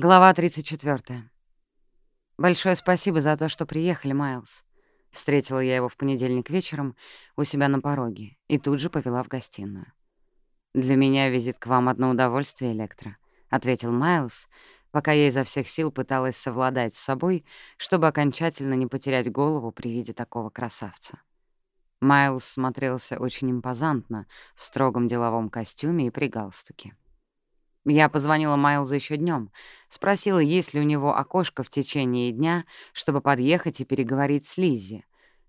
Глава 34. Большое спасибо за то, что приехали, Майлз. Встретила я его в понедельник вечером у себя на пороге и тут же повела в гостиную. «Для меня визит к вам одно удовольствие, Электро», — ответил Майлз, пока я изо всех сил пыталась совладать с собой, чтобы окончательно не потерять голову при виде такого красавца. Майлз смотрелся очень импозантно в строгом деловом костюме и при галстуке. Я позвонила Майлзу еще днем, спросила, есть ли у него окошко в течение дня, чтобы подъехать и переговорить с Лиззи,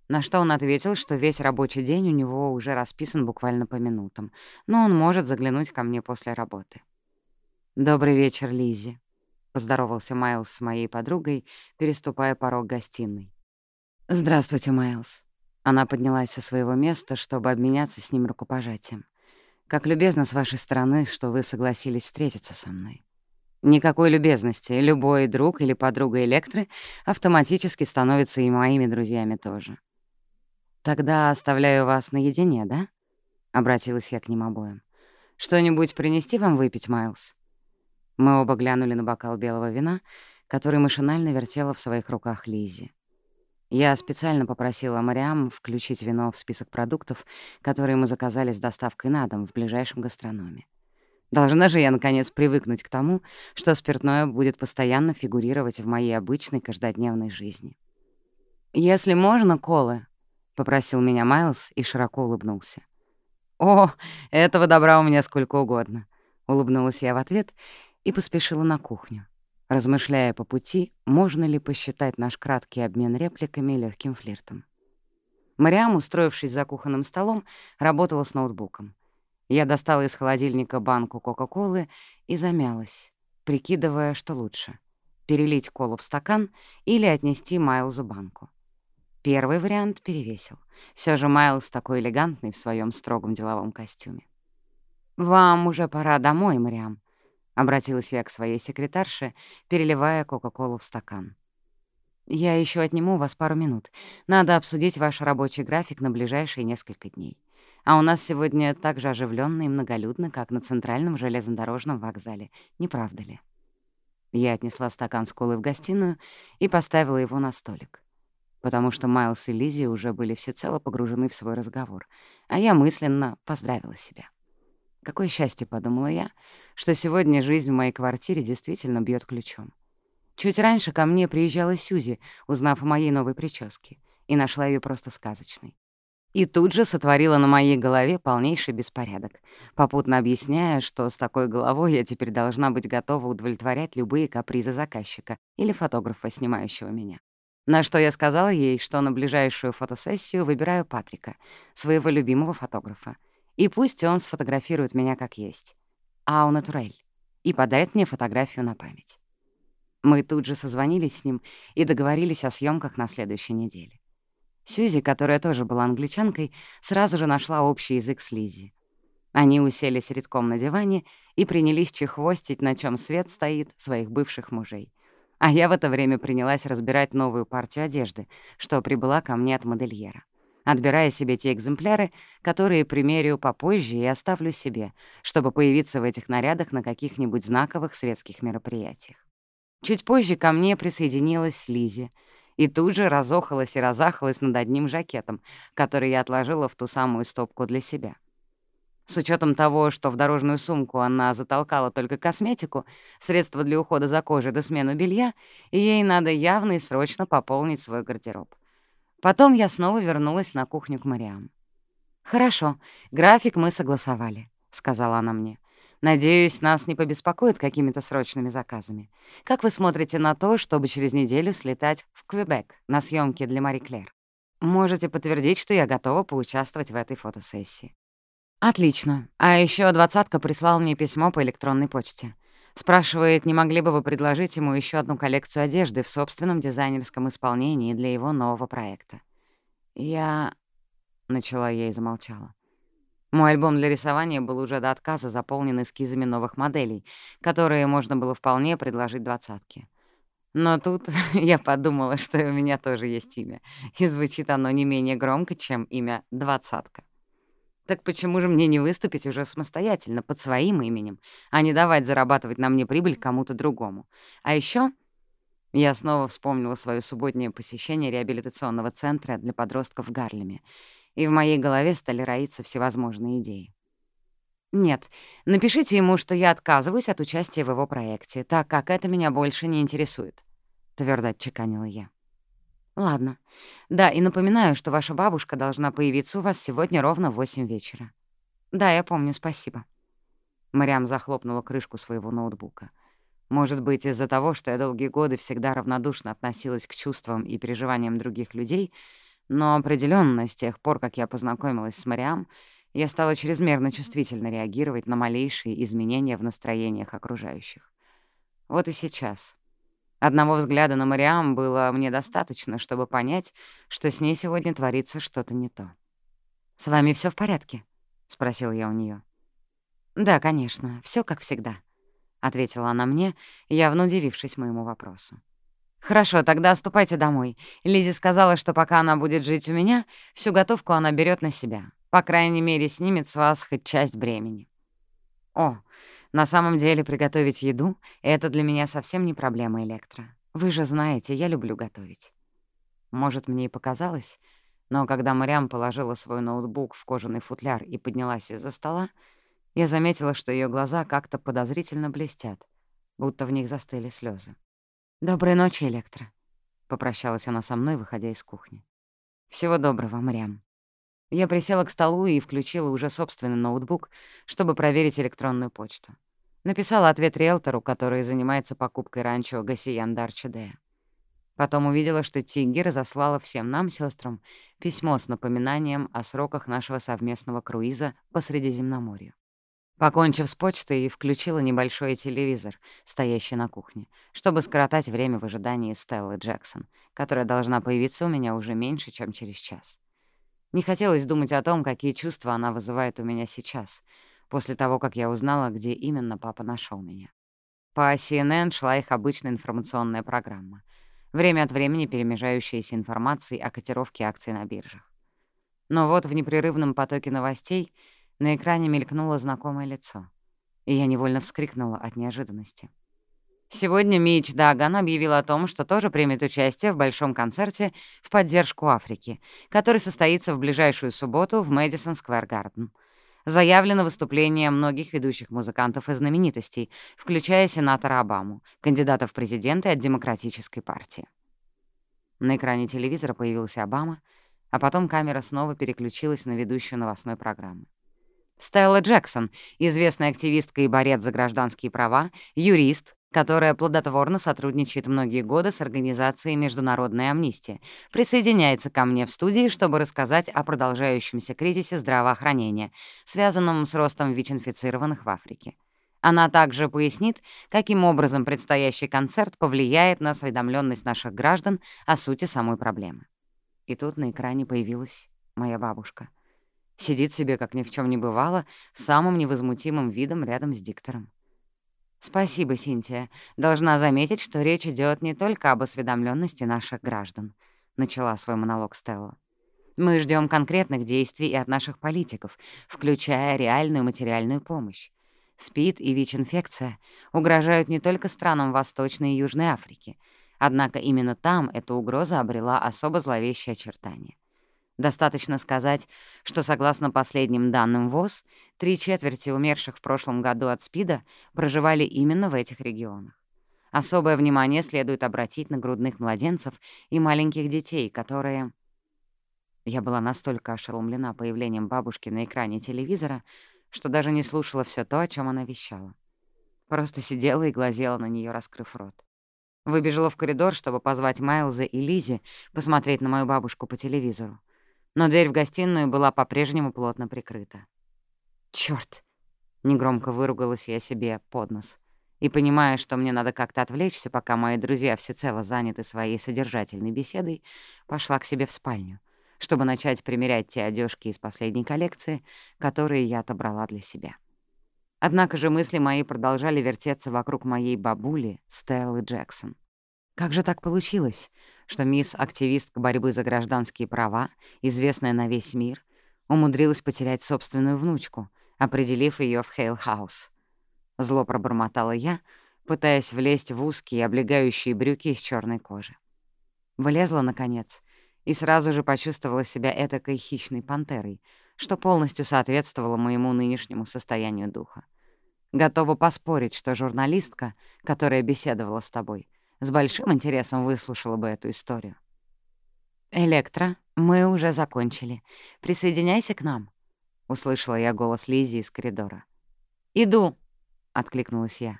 на что он ответил, что весь рабочий день у него уже расписан буквально по минутам, но он может заглянуть ко мне после работы. «Добрый вечер, Лиззи», — поздоровался Майлз с моей подругой, переступая порог гостиной. «Здравствуйте, Майлз». Она поднялась со своего места, чтобы обменяться с ним рукопожатием. Как любезно с вашей стороны, что вы согласились встретиться со мной. Никакой любезности. Любой друг или подруга Электры автоматически становится и моими друзьями тоже. «Тогда оставляю вас наедине, да?» — обратилась я к ним обоим. «Что-нибудь принести вам выпить, Майлз?» Мы оба глянули на бокал белого вина, который машинально вертела в своих руках Лизи. Я специально попросила Мариам включить вино в список продуктов, которые мы заказали с доставкой на дом в ближайшем гастрономе. Должна же я, наконец, привыкнуть к тому, что спиртное будет постоянно фигурировать в моей обычной каждодневной жизни. «Если можно, колы», — попросил меня Майлз и широко улыбнулся. «О, этого добра у меня сколько угодно», — улыбнулась я в ответ и поспешила на кухню. размышляя по пути, можно ли посчитать наш краткий обмен репликами легким флиртом. Мариам, устроившись за кухонным столом, работала с ноутбуком. Я достала из холодильника банку Кока-Колы и замялась, прикидывая, что лучше — перелить колу в стакан или отнести Майлзу банку. Первый вариант перевесил. Все же Майлз такой элегантный в своем строгом деловом костюме. «Вам уже пора домой, Мариам», обратилась я к своей секретарше, переливая Кока-Колу в стакан. «Я еще отниму у вас пару минут. Надо обсудить ваш рабочий график на ближайшие несколько дней. А у нас сегодня так же оживленно и многолюдно, как на центральном железнодорожном вокзале, не правда ли?» Я отнесла стакан с колой в гостиную и поставила его на столик. Потому что Майлз и Лизи уже были всецело погружены в свой разговор, а я мысленно поздравила себя. Какое счастье, подумала я, что сегодня жизнь в моей квартире действительно бьет ключом. Чуть раньше ко мне приезжала Сюзи, узнав о моей новой прическе, и нашла ее просто сказочной. И тут же сотворила на моей голове полнейший беспорядок, попутно объясняя, что с такой головой я теперь должна быть готова удовлетворять любые капризы заказчика или фотографа, снимающего меня. На что я сказала ей, что на ближайшую фотосессию выбираю Патрика, своего любимого фотографа — и пусть он сфотографирует меня как есть. Ау натурель. И подарит мне фотографию на память. Мы тут же созвонились с ним и договорились о съемках на следующей неделе. Сьюзи, которая тоже была англичанкой, сразу же нашла общий язык с Лизи. Они уселись редком на диване и принялись чехвостить, на чем свет стоит, своих бывших мужей. А я в это время принялась разбирать новую партию одежды, что прибыла ко мне от модельера отбирая себе те экземпляры, которые примерю попозже и оставлю себе, чтобы появиться в этих нарядах на каких-нибудь знаковых светских мероприятиях. Чуть позже ко мне присоединилась Лизи и тут же разохалась и разахалась над одним жакетом, который я отложила в ту самую стопку для себя. С учетом того, что в дорожную сумку она затолкала только косметику, средства для ухода за кожей до смену белья, ей надо явно и срочно пополнить свой гардероб. Потом я снова вернулась на кухню к Мариам. «Хорошо, график мы согласовали», — сказала она мне. «Надеюсь, нас не побеспокоит какими-то срочными заказами. Как вы смотрите на то, чтобы через неделю слетать в Квебек на съемки для Мари Клер? Можете подтвердить, что я готова поучаствовать в этой спрашивает, не могли бы вы предложить ему еще одну коллекцию одежды в собственном дизайнерском исполнении для его нового проекта. Я... Начала я и замолчала. Мой альбом для рисования был уже до отказа заполнен эскизами новых моделей, которые можно было вполне предложить двадцатке. Но тут я подумала, что у меня тоже есть имя, и звучит оно не менее громко, чем имя «двадцатка». Так почему же мне не выступить уже самостоятельно, под своим именем, а не давать зарабатывать на мне прибыль кому-то другому? А еще я снова вспомнила свое субботнее посещение реабилитационного центра для подростков в Гарлеме, и в моей голове стали роиться всевозможные идеи. «Нет, напишите ему, что я отказываюсь от участия в его проекте, так как это меня больше не интересует», — твердо отчеканила я. «Ладно. Да, и напоминаю, что ваша бабушка должна появиться у вас сегодня ровно в восемь вечера». «Да, я помню, спасибо». Мариам захлопнула крышку своего ноутбука. Может быть, из-за того, что я долгие годы всегда равнодушно относилась к чувствам и переживаниям других людей, но определенно с тех пор, как я познакомилась с Мариам, я стала чрезмерно чувствительно реагировать на малейшие изменения в настроениях окружающих. Вот и сейчас. Одного взгляда на Мариам было мне достаточно, чтобы понять, что с ней сегодня творится что-то не то. «С вами все в порядке?» — спросил я у нее. «Да, конечно, все как всегда», — ответила она мне, явно удивившись моему вопросу. «Хорошо, тогда ступайте домой. Лизи сказала, что пока она будет жить у меня, всю готовку она берет на себя. По крайней мере, снимет с вас хоть часть бремени». «О, на самом деле приготовить еду — это для меня совсем не проблема, Электро. Вы же знаете, я люблю готовить». Может, мне и показалось, но когда Мариам положила свой ноутбук в кожаный футляр и поднялась из-за стола, я заметила, что ее глаза как-то подозрительно блестят, будто в них застыли слезы. «Доброй ночи, Электро», — попрощалась она со мной, выходя из кухни. «Всего доброго, Мариам». Я присела к столу и включила уже собственный ноутбук, чтобы проверить электронную почту. Написала ответ риэлтору, который занимается покупкой ранчо Гасиян Дарчедея. Потом увидела, что Тигги разослала всем нам, сестрам, письмо с напоминанием о сроках нашего совместного круиза по Средиземноморью. Покончив с почтой, и включила небольшой телевизор, стоящий на кухне, чтобы скоротать время в ожидании Стеллы Джексон, которая должна появиться у меня уже меньше, чем через час. Не хотелось думать о том, какие чувства она вызывает у меня сейчас, после того, как я узнала, где именно папа нашел меня. По CNN шла их обычная информационная программа, время от времени перемежающаяся информацией о котировке акций на биржах. Но вот в непрерывном потоке новостей — на экране мелькнуло знакомое лицо, и я невольно вскрикнула от неожиданности. Сегодня Мич Даган объявил о том, что тоже примет участие в большом концерте в поддержку Африки, который состоится в ближайшую субботу в Мэдисон Сквер Гарден. Заявлено выступление многих ведущих музыкантов и знаменитостей, включая сенатора Обаму, кандидата в президенты от Демократической партии. На экране телевизора появился Обама, а потом камера снова переключилась на ведущую новостной программы. Стелла Джексон, известная активистка и борец за гражданские права, юрист, которая плодотворно сотрудничает многие годы с организацией «Международная амнистия», присоединяется ко мне в студии, чтобы рассказать о продолжающемся кризисе здравоохранения, связанном с ростом ВИЧ-инфицированных в Африке. Она также пояснит, каким образом предстоящий концерт повлияет на осведомленность наших граждан о сути самой проблемы. И тут на экране появилась моя бабушка — Сидит себе, как ни в чем не бывало, самым невозмутимым видом рядом с диктором. «Спасибо, Синтия. Должна заметить, что речь идет не только об осведомленности наших граждан», — начала свой монолог Стелла. «Мы ждем конкретных действий и от наших политиков, включая реальную материальную помощь. СПИД и ВИЧ-инфекция угрожают не только странам Восточной и Южной Африки, однако именно там эта угроза обрела особо зловещее очертание. Достаточно сказать, что согласно последним данным ВОЗ, три четверти умерших в прошлом году от СПИДа проживали именно в этих регионах. Особое внимание следует обратить на грудных младенцев и маленьких детей, которые... Я была настолько ошеломлена появлением бабушки на экране телевизора, что даже не слушала все то, о чем она вещала. Просто сидела и глазела на нее, раскрыв рот. Выбежала в коридор, чтобы позвать Майлза и Лизи посмотреть на мою бабушку по телевизору но дверь в гостиную была по-прежнему плотно прикрыта. «Чёрт!» — негромко выругалась я себе под нос. И, понимая, что мне надо как-то отвлечься, пока мои друзья всецело заняты своей содержательной беседой, пошла к себе в спальню, чтобы начать примерять те одежки из последней коллекции, которые я отобрала для себя. Однако же мысли мои продолжали вертеться вокруг моей бабули Стеллы Джексон. Как же так получилось, что мисс-активистка борьбы за гражданские права, известная на весь мир, Умудрилась потерять собственную внучку, определив ее в Хейл-хаус. Зло пробормотала я, пытаясь влезть в узкие облегающие брюки из черной кожи. Влезла, наконец, и сразу же почувствовала себя этакой хищной пантерой, что полностью соответствовало моему нынешнему состоянию духа. Готова поспорить, что журналистка, которая беседовала с тобой, с большим интересом выслушала бы эту историю. «Электро, мы уже закончили. Присоединяйся к нам», — услышала я голос Лизи из коридора. «Иду», — откликнулась я.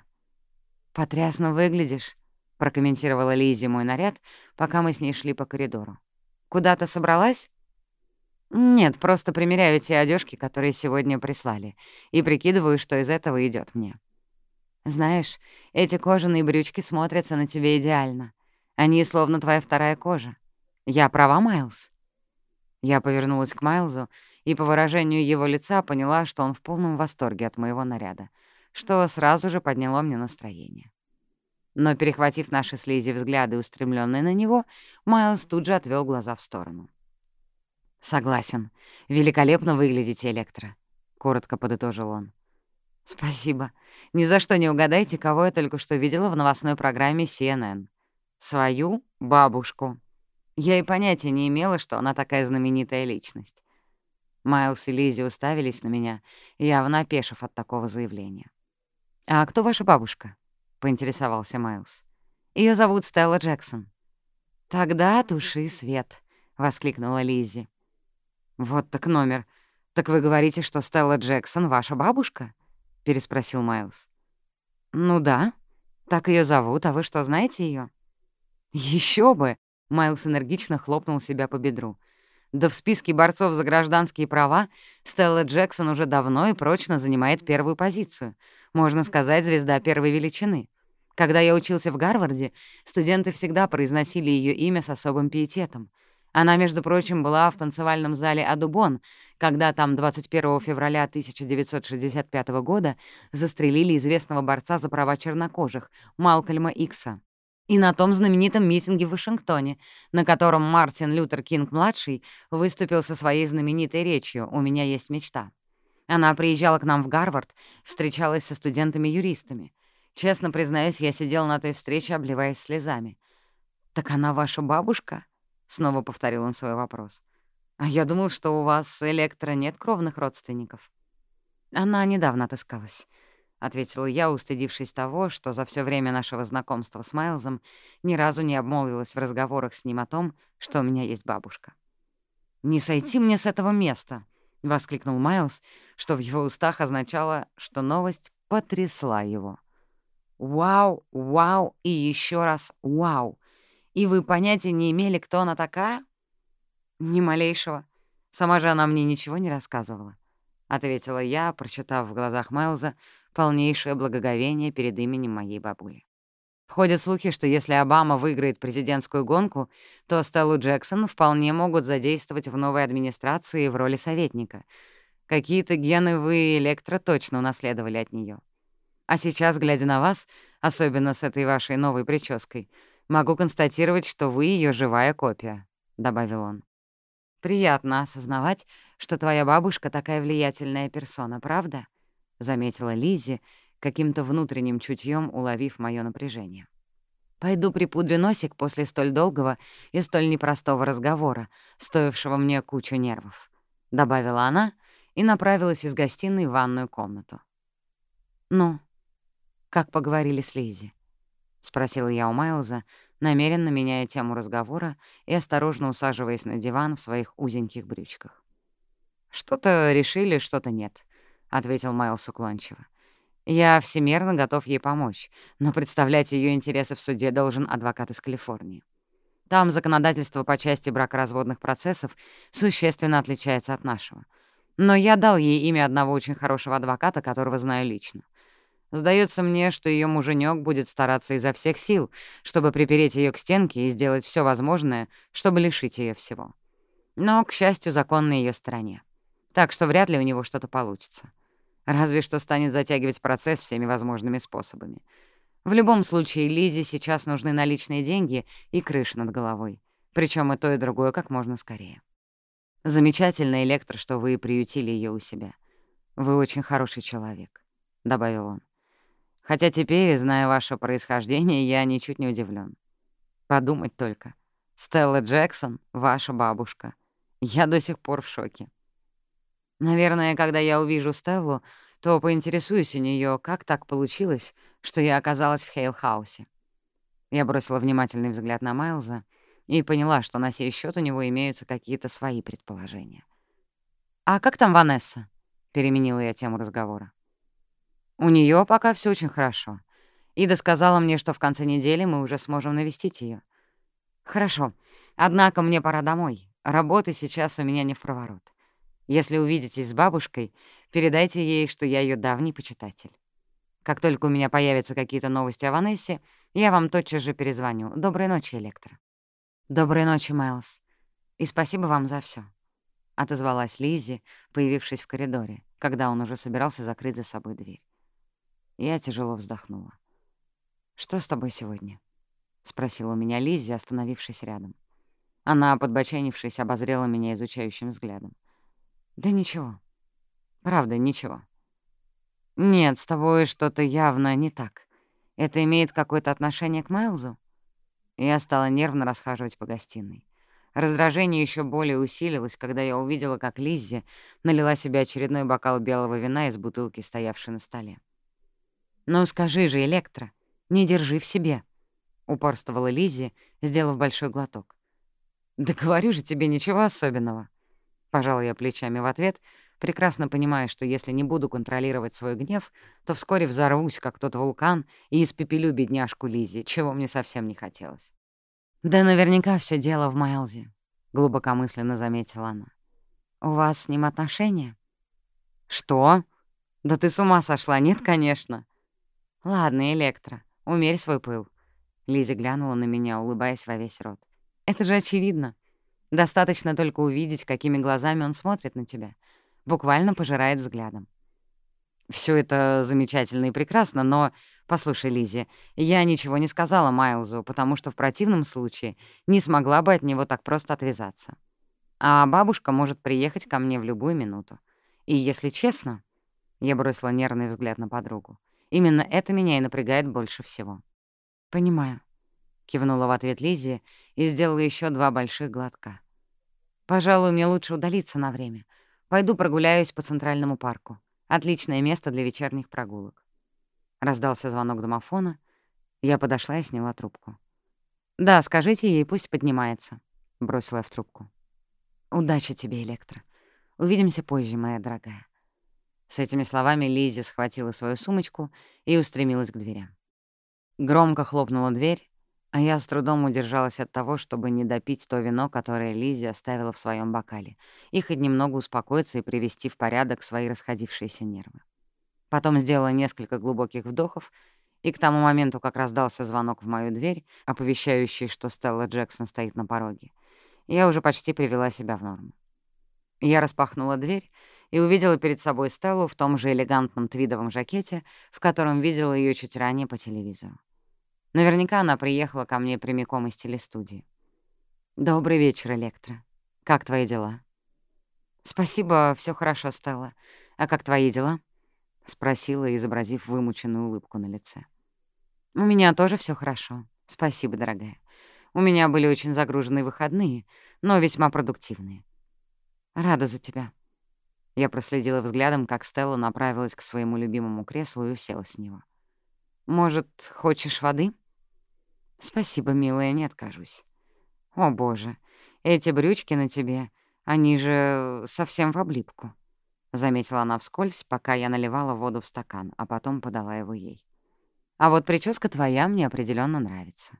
«Потрясно выглядишь», — прокомментировала Лизи мой наряд, пока мы с ней шли по коридору. «Куда-то собралась?» «Нет, просто примеряю те одежки, которые сегодня прислали, и прикидываю, что из этого идет мне». «Знаешь, эти кожаные брючки смотрятся на тебе идеально. Они словно твоя вторая кожа. Я права, Майлз?» Я повернулась к Майлзу и по выражению его лица поняла, что он в полном восторге от моего наряда, что сразу же подняло мне настроение. Но, перехватив наши слизи взгляды, устремленные на него, Майлз тут же отвел глаза в сторону. «Согласен. Великолепно выглядите, Электро», — коротко подытожил он. Спасибо. Ни за что не угадайте, кого я только что видела в новостной программе CNN. Свою бабушку. Я и понятия не имела, что она такая знаменитая личность. Майлз и Лизи уставились на меня, явно опешив от такого заявления. «А кто ваша бабушка?» — поинтересовался Майлз. Ее зовут Стелла Джексон». «Тогда туши свет», — воскликнула Лизи. «Вот так номер. Так вы говорите, что Стелла Джексон — ваша бабушка?» переспросил Майлз. «Ну да. Так ее зовут, а вы что, знаете ее? Еще бы!» — Майлз энергично хлопнул себя по бедру. «Да в списке борцов за гражданские права Стелла Джексон уже давно и прочно занимает первую позицию. Можно сказать, звезда первой величины. Когда я учился в Гарварде, студенты всегда произносили ее имя с особым пиететом. Она, между прочим, была в танцевальном зале «Адубон», когда там 21 февраля 1965 года застрелили известного борца за права чернокожих Малкольма Икса. И на том знаменитом митинге в Вашингтоне, на котором Мартин Лютер Кинг-младший выступил со своей знаменитой речью «У меня есть мечта». Она приезжала к нам в Гарвард, встречалась со студентами-юристами. Честно признаюсь, я сидел на той встрече, обливаясь слезами. «Так она ваша бабушка?» Снова повторил он свой вопрос. «А я думал, что у вас с Электро нет кровных родственников». «Она недавно отыскалась», — ответила я, устыдившись того, что за все время нашего знакомства с Майлзом ни разу не обмолвилась в разговорах с ним о том, что у меня есть бабушка. «Не сойти мне с этого места!» — воскликнул Майлз, что в его устах означало, что новость потрясла его. «Вау, вау и еще раз вау!» И вы понятия не имели, кто она такая? Ни малейшего. Сама же она мне ничего не рассказывала. Ответила я, прочитав в глазах Майлза полнейшее благоговение перед именем моей бабули. Ходят слухи, что если Обама выиграет президентскую гонку, то Стеллу Джексон вполне могут задействовать в новой администрации в роли советника. Какие-то гены вы, Электро, точно унаследовали от нее. А сейчас, глядя на вас, особенно с этой вашей новой прической, Могу констатировать, что вы ее живая копия», — добавил он. «Приятно осознавать, что твоя бабушка такая влиятельная персона, правда?» — заметила Лизи, каким-то внутренним чутьем уловив мое напряжение. «Пойду припудрю носик после столь долгого и столь непростого разговора, стоившего мне кучу нервов», — добавила она и направилась из гостиной в ванную комнату. «Ну, как поговорили с Лизи?» — спросила я у Майлза, намеренно меняя тему разговора и осторожно усаживаясь на диван в своих узеньких брючках. «Что-то решили, что-то нет», — ответил Майлз уклончиво. «Я всемерно готов ей помочь, но представлять ее интересы в суде должен адвокат из Калифорнии. Там законодательство по части бракоразводных процессов существенно отличается от нашего. Но я дал ей имя одного очень хорошего адвоката, которого знаю лично. Сдается мне, что ее муженек будет стараться изо всех сил, чтобы припереть ее к стенке и сделать все возможное, чтобы лишить ее всего. Но, к счастью, закон на ее стороне. Так что вряд ли у него что-то получится. Разве что станет затягивать процесс всеми возможными способами. В любом случае, Лизе сейчас нужны наличные деньги и крыша над головой. Причем и то, и другое как можно скорее. Замечательно, Электро, что вы приютили ее у себя. Вы очень хороший человек», — добавил он. «Хотя теперь, зная ваше происхождение, я ничуть не удивлен. Подумать только. Стелла Джексон — ваша бабушка. Я до сих пор в шоке. Наверное, когда я увижу Стеллу, то поинтересуюсь у нее, как так получилось, что я оказалась в Хейл-хаусе. Я бросила внимательный взгляд на Майлза и поняла, что на сей счет у него имеются какие-то свои предположения. «А как там Ванесса?» — переменила я тему разговора. «У нее пока все очень хорошо. Ида сказала мне, что в конце недели мы уже сможем навестить ее. «Хорошо. Однако мне пора домой. Работы сейчас у меня не в проворот. Если увидитесь с бабушкой, передайте ей, что я ее давний почитатель. Как только у меня появятся какие-то новости о Ванессе, я вам тотчас же перезвоню. Доброй ночи, Электро». «Доброй ночи, Майлз. И спасибо вам за все, отозвалась Лиззи, появившись в коридоре, когда он уже собирался закрыть за собой дверь. Я тяжело вздохнула. «Что с тобой сегодня?» — спросила у меня Лиззи, остановившись рядом. Она, подбоченившись, обозрела меня изучающим взглядом. «Да ничего. Правда, ничего. Нет, с тобой что-то явно не так. Это имеет какое-то отношение к Майлзу?» Я стала нервно расхаживать по гостиной. Раздражение еще более усилилось, когда я увидела, как Лиззи налила себе очередной бокал белого вина из бутылки, стоявшей на столе. «Ну скажи же, Электро, не держи в себе», — упорствовала Лиззи, сделав большой глоток. «Да говорю же тебе ничего особенного», — пожала я плечами в ответ, прекрасно понимая, что если не буду контролировать свой гнев, то вскоре взорвусь, как тот вулкан, и испепелю бедняжку Лизи, чего мне совсем не хотелось. «Да наверняка все дело в Майлзе», — глубокомысленно заметила она. «У вас с ним отношения?» «Что? Да ты с ума сошла, нет, конечно». «Ладно, Электро, умерь свой пыл». Лиза глянула на меня, улыбаясь во весь рот. «Это же очевидно. Достаточно только увидеть, какими глазами он смотрит на тебя. Буквально пожирает взглядом. Все это замечательно и прекрасно, но «Послушай, Лизи, я ничего не сказала Майлзу, потому что в противном случае не смогла бы от него так просто отвязаться. А бабушка может приехать ко мне в любую минуту. И если честно...» Я бросила нервный взгляд на подругу. «Именно это меня и напрягает больше всего». «Понимаю», — кивнула в ответ Лизи и сделала еще два больших глотка. «Пожалуй, мне лучше удалиться на время. Пойду прогуляюсь по Центральному парку. Отличное место для вечерних прогулок». Раздался звонок домофона. Я подошла и сняла трубку. «Да, скажите ей, пусть поднимается», — бросила я в трубку. «Удачи тебе, Электро. Увидимся позже, моя дорогая». С этими словами Лизи схватила свою сумочку и устремилась к дверям. Громко хлопнула дверь, а я с трудом удержалась от того, чтобы не допить то вино, которое Лизи оставила в своем бокале, и хоть немного успокоиться и привести в порядок свои расходившиеся нервы. Потом сделала несколько глубоких вдохов, и к тому моменту, как раздался звонок в мою дверь, оповещающий, что Стелла Джексон стоит на пороге, я уже почти привела себя в норму. Я распахнула дверь и увидела перед собой Стеллу в том же элегантном твидовом жакете, в котором видела ее чуть ранее по телевизору. Наверняка она приехала ко мне прямиком из телестудии. «Добрый вечер, Электро. Как твои дела?» «Спасибо, все хорошо, Стелла. А как твои дела?» — спросила, изобразив вымученную улыбку на лице. «У меня тоже все хорошо. Спасибо, дорогая. У меня были очень загруженные выходные, но весьма продуктивные. Рада за тебя». Я проследила взглядом, как Стелла направилась к своему любимому креслу и уселась в него. «Может, хочешь воды?» «Спасибо, милая, не откажусь». «О, боже, эти брючки на тебе, они же совсем в облипку». — заметила она вскользь, пока я наливала воду в стакан, а потом подала его ей. «А вот прическа твоя мне определенно нравится.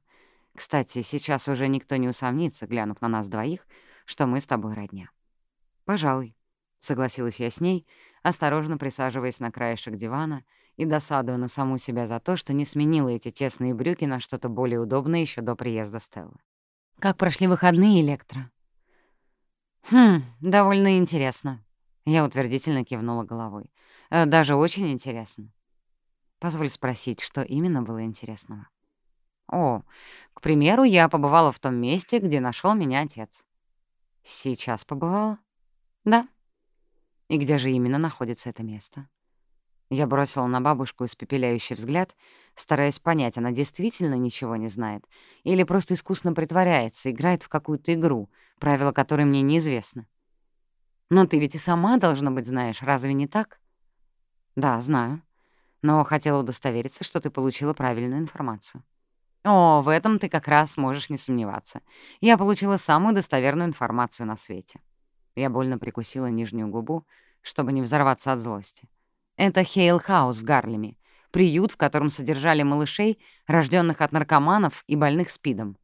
Кстати, сейчас уже никто не усомнится, глянув на нас двоих, что мы с тобой родня». «Пожалуй», — согласилась я с ней, осторожно присаживаясь на краешек дивана и досадуя на саму себя за то, что не сменила эти тесные брюки на что-то более удобное еще до приезда Стеллы. «Как прошли выходные, Электро?» «Хм, довольно интересно», я утвердительно кивнула головой. «Э, «Даже очень интересно». Позволь спросить, что именно было интересного? «О, к примеру, я побывала в том месте, где нашел меня отец». «Сейчас побывала?» Да. И где же именно находится это место? Я бросила на бабушку испепеляющий взгляд, стараясь понять, она действительно ничего не знает или просто искусно притворяется, играет в какую-то игру, правила которой мне неизвестны. Но ты ведь и сама, должно быть, знаешь, разве не так? Да, знаю. Но хотела удостовериться, что ты получила правильную информацию. О, в этом ты как раз можешь не сомневаться. Я получила самую достоверную информацию на свете. Я больно прикусила нижнюю губу, чтобы не взорваться от злости. Это Хейл-хаус в Гарлеме, приют, в котором содержали малышей, рожденных от наркоманов и больных СПИДом.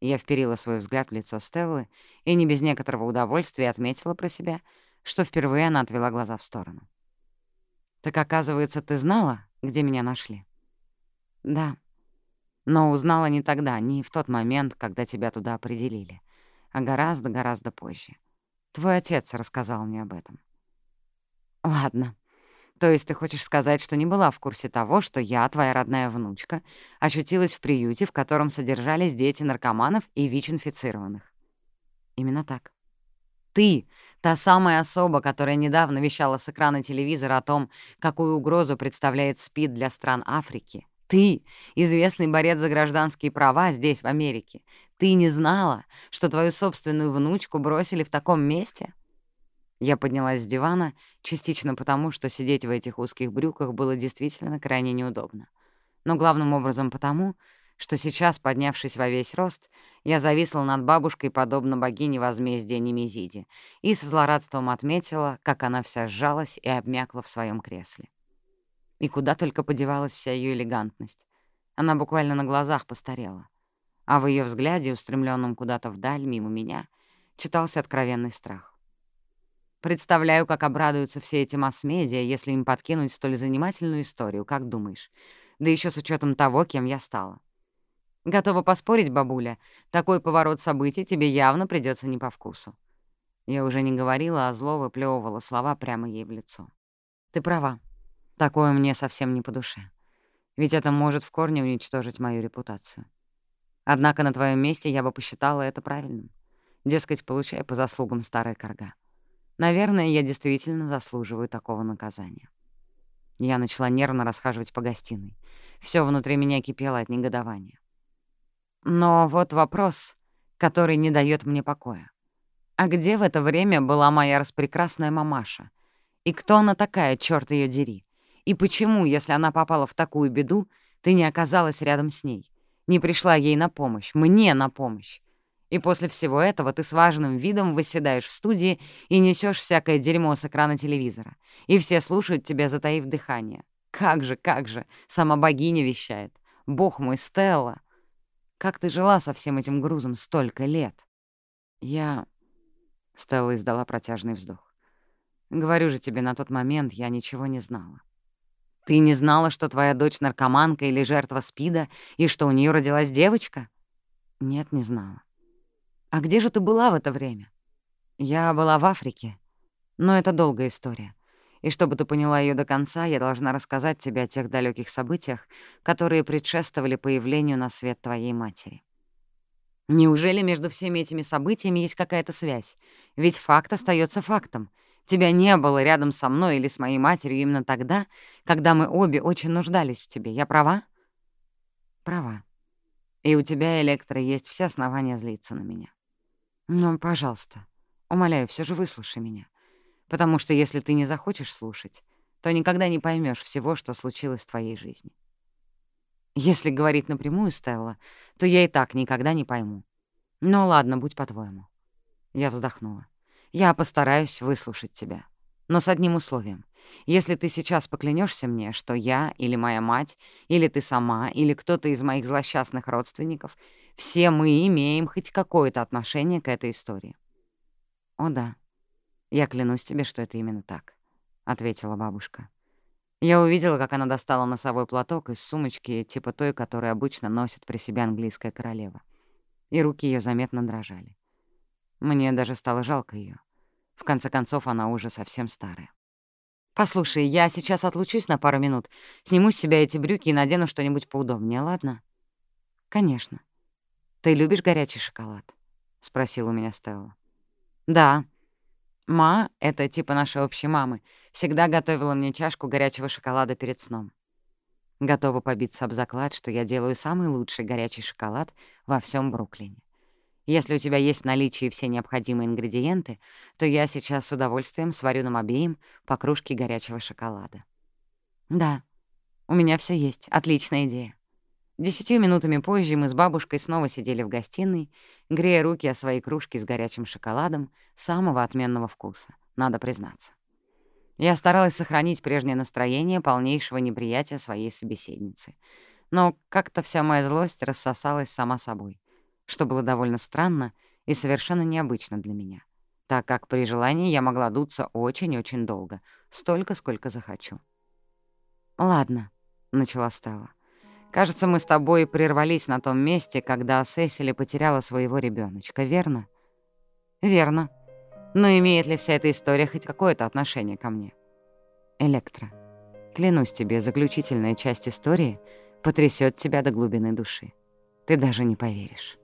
Я вперила свой взгляд в лицо Стеллы и не без некоторого удовольствия отметила про себя, что впервые она отвела глаза в сторону. «Так, оказывается, ты знала, где меня нашли?» «Да. Но узнала не тогда, не в тот момент, когда тебя туда определили, а гораздо-гораздо позже. Твой отец рассказал мне об этом». «Ладно», то есть ты хочешь сказать, что не была в курсе того, что я, твоя родная внучка, очутилась в приюте, в котором содержались дети наркоманов и ВИЧ-инфицированных? Именно так. Ты — та самая особа, которая недавно вещала с экрана телевизора о том, какую угрозу представляет СПИД для стран Африки. Ты — известный борец за гражданские права здесь, в Америке. Ты не знала, что твою собственную внучку бросили в таком месте? Я поднялась с дивана, частично потому, что сидеть в этих узких брюках было действительно крайне неудобно. Но главным образом потому, что сейчас, поднявшись во весь рост, я зависла над бабушкой, подобно богине возмездия Немезиде, и со злорадством отметила, как она вся сжалась и обмякла в своем кресле. И куда только подевалась вся ее элегантность. Она буквально на глазах постарела. А в ее взгляде, устремленном куда-то вдаль, мимо меня, читался откровенный страх. Представляю, как обрадуются все эти масс-медиа, если им подкинуть столь занимательную историю, как думаешь? Да еще с учетом того, кем я стала. Готова поспорить, бабуля, такой поворот событий тебе явно придется не по вкусу. Я уже не говорила, а зло выплевывала слова прямо ей в лицо. Ты права. Такое мне совсем не по душе. Ведь это может в корне уничтожить мою репутацию. Однако на твоем месте я бы посчитала это правильным. Дескать, получай по заслугам старая корга. Наверное, я действительно заслуживаю такого наказания. Я начала нервно расхаживать по гостиной. Все внутри меня кипело от негодования. Но вот вопрос, который не дает мне покоя. А где в это время была моя распрекрасная мамаша? И кто она такая, черт ее дери? И почему, если она попала в такую беду, ты не оказалась рядом с ней? Не пришла ей на помощь, мне на помощь? И после всего этого ты с важным видом выседаешь в студии и несешь всякое дерьмо с экрана телевизора. И все слушают тебя, затаив дыхание. Как же, как же, сама богиня вещает. Бог мой, Стелла. Как ты жила со всем этим грузом столько лет? Я... Стелла издала протяжный вздох. Говорю же тебе, на тот момент я ничего не знала. Ты не знала, что твоя дочь наркоманка или жертва СПИДа, и что у нее родилась девочка? Нет, не знала. «А где же ты была в это время?» «Я была в Африке. Но это долгая история. И чтобы ты поняла ее до конца, я должна рассказать тебе о тех далеких событиях, которые предшествовали появлению на свет твоей матери». Неужели между всеми этими событиями есть какая-то связь? Ведь факт остается фактом. Тебя не было рядом со мной или с моей матерью именно тогда, когда мы обе очень нуждались в тебе. Я права? Права. И у тебя, Электро, есть все основания злиться на меня. Но, пожалуйста, умоляю, все же выслушай меня. Потому что если ты не захочешь слушать, то никогда не поймешь всего, что случилось в твоей жизни. Если говорить напрямую, Стелла, то я и так никогда не пойму. Ну ладно, будь по-твоему. Я вздохнула. Я постараюсь выслушать тебя. Но с одним условием. Если ты сейчас поклянешься мне, что я или моя мать, или ты сама, или кто-то из моих злосчастных родственников — все мы имеем хоть какое-то отношение к этой истории. «О да, я клянусь тебе, что это именно так», — ответила бабушка. Я увидела, как она достала носовой платок из сумочки, типа той, которую обычно носит при себе английская королева. И руки ее заметно дрожали. Мне даже стало жалко ее. В конце концов, она уже совсем старая. «Послушай, я сейчас отлучусь на пару минут, сниму с себя эти брюки и надену что-нибудь поудобнее, ладно?» «Конечно», «Ты любишь горячий шоколад?» — спросила у меня Стелла. «Да. Ма, это типа нашей общей мамы, всегда готовила мне чашку горячего шоколада перед сном. Готова побиться об заклад, что я делаю самый лучший горячий шоколад во всем Бруклине. Если у тебя есть в наличии все необходимые ингредиенты, то я сейчас с удовольствием сварю нам обеим по кружке горячего шоколада. Да, у меня все есть. Отличная идея. Десятью минутами позже мы с бабушкой снова Что было довольно странно и совершенно необычно для меня, так как при желании я могла дуться очень-очень долго, столько, сколько захочу. «Ладно», — начала Стелла. «Кажется, мы с тобой прервались на том месте, когда Сесили потеряла своего ребеночка, верно?» «Верно. Но имеет ли вся эта история хоть какое-то отношение ко мне?» Электра? клянусь тебе, заключительная часть истории потрясет тебя до глубины души. Ты даже не поверишь».